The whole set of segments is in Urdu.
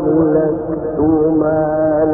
أهلكت مالا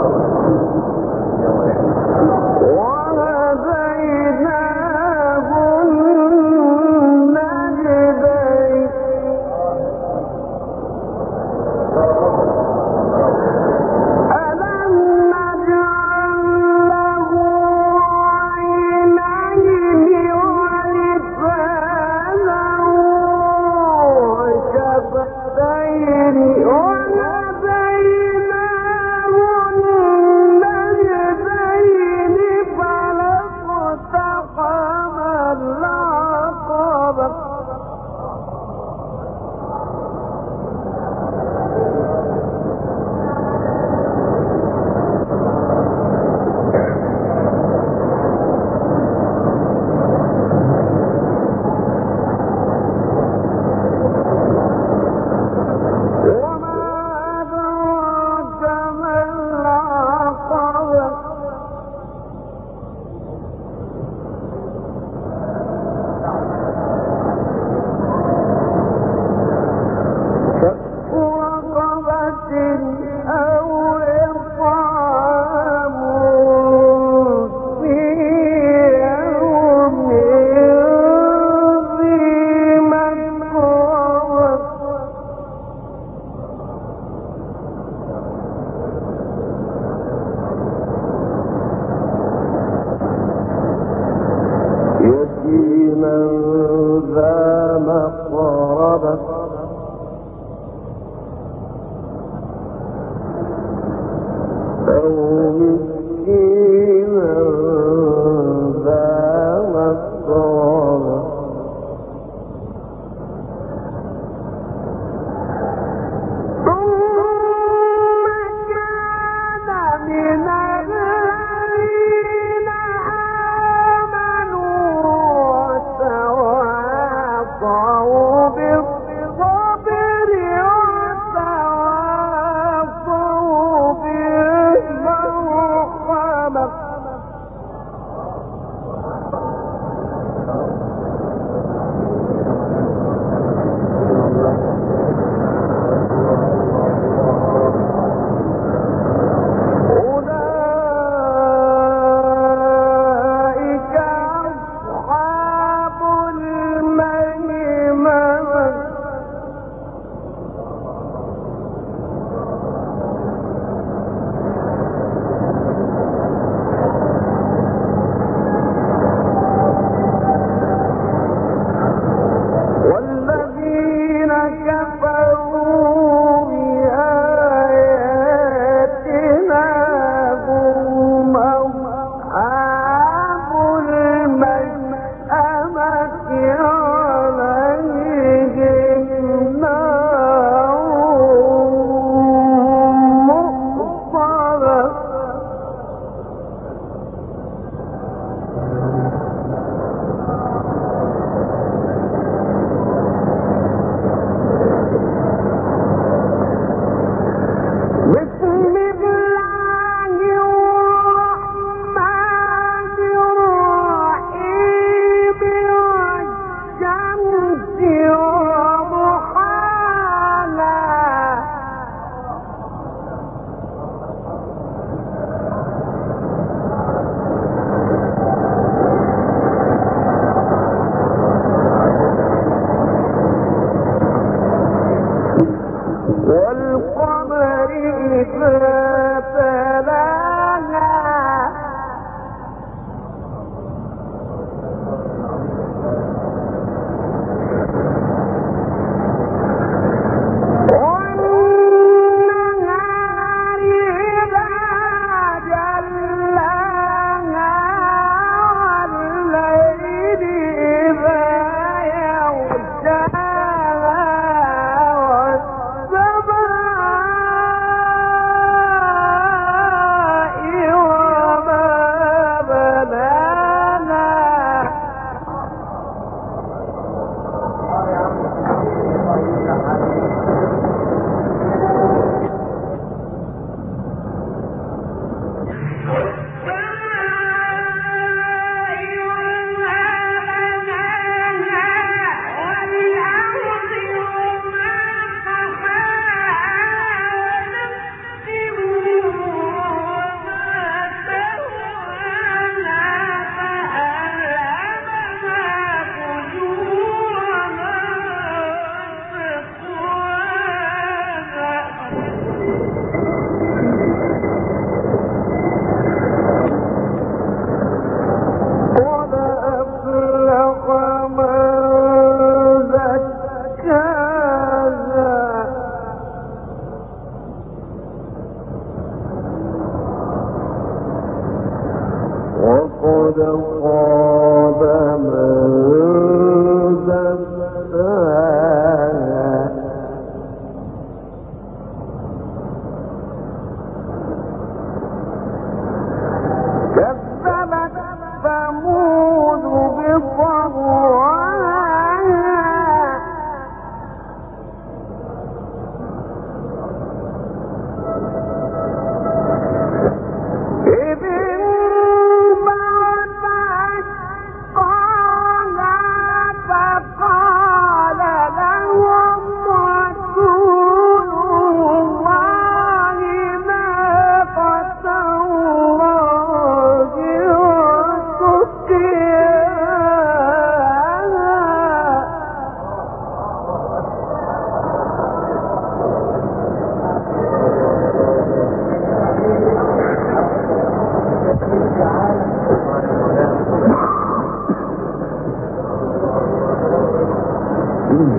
ہوں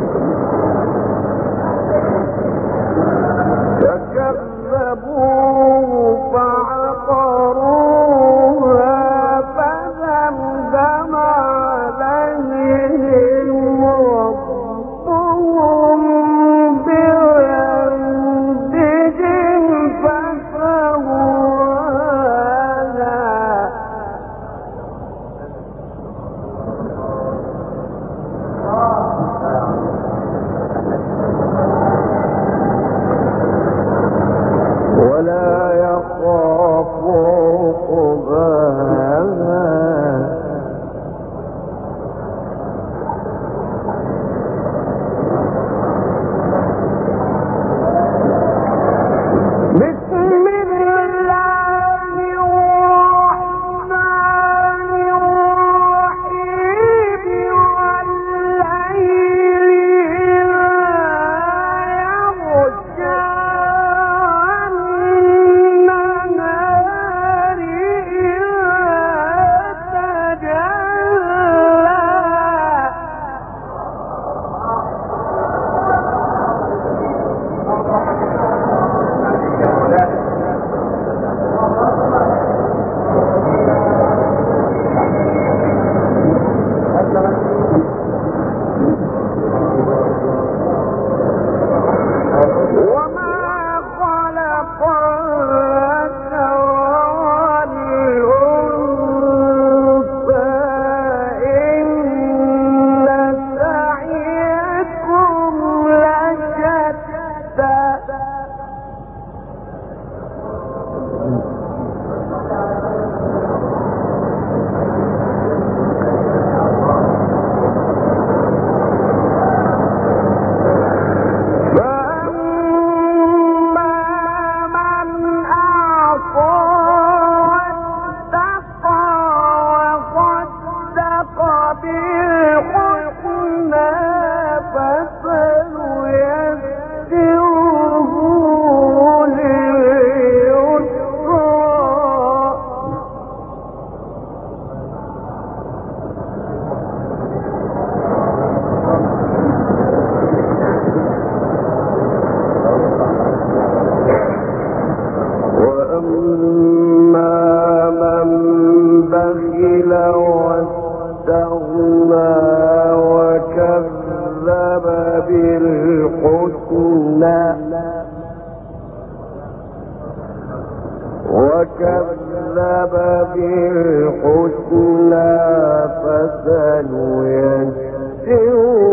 يجزئون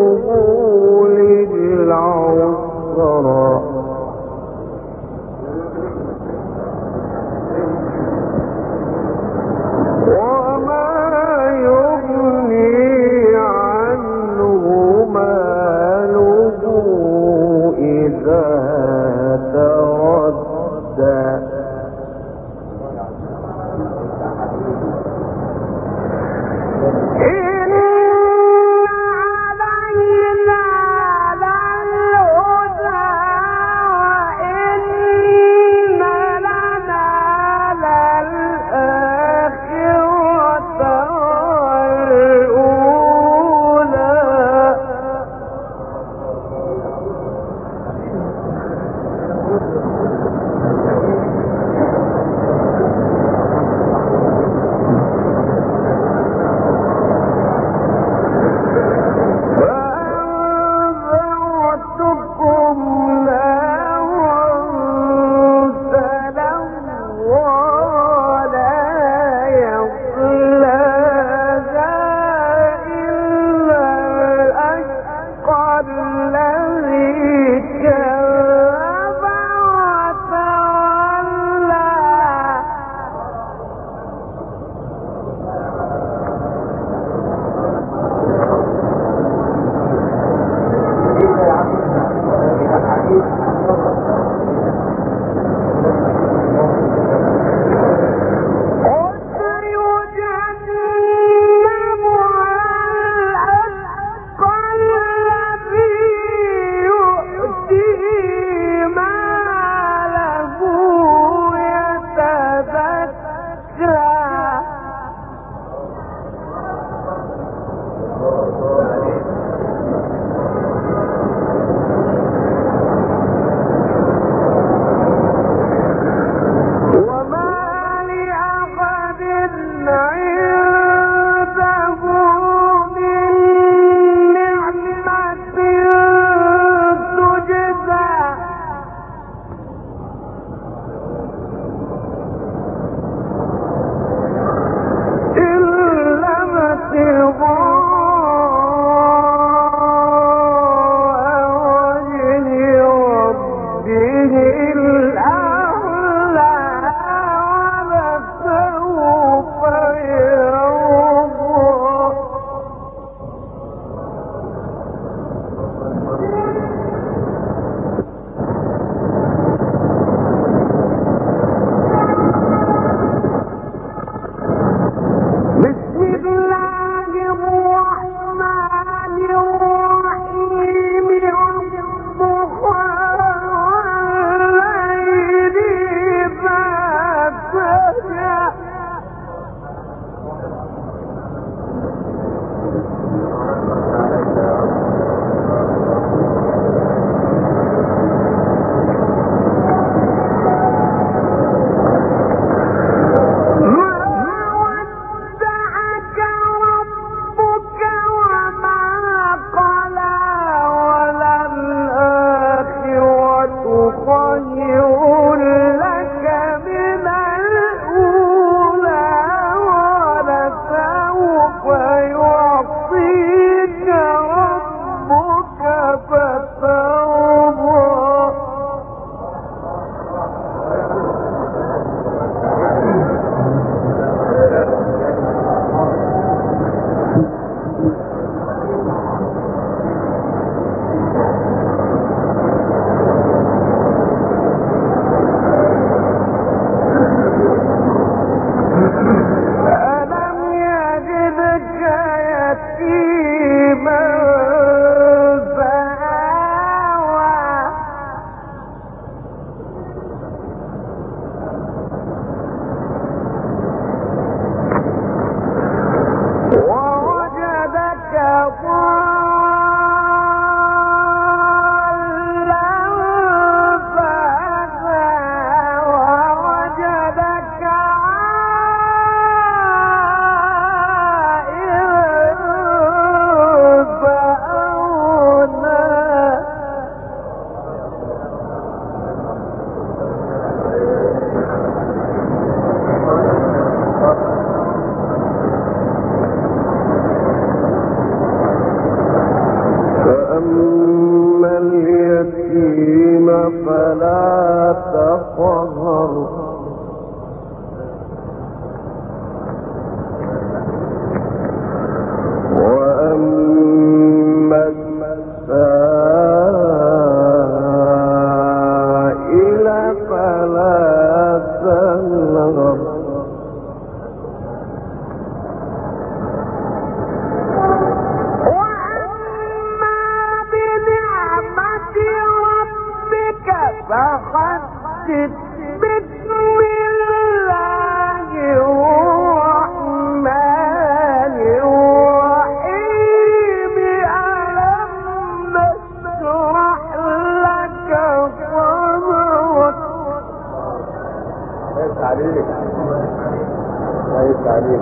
كويس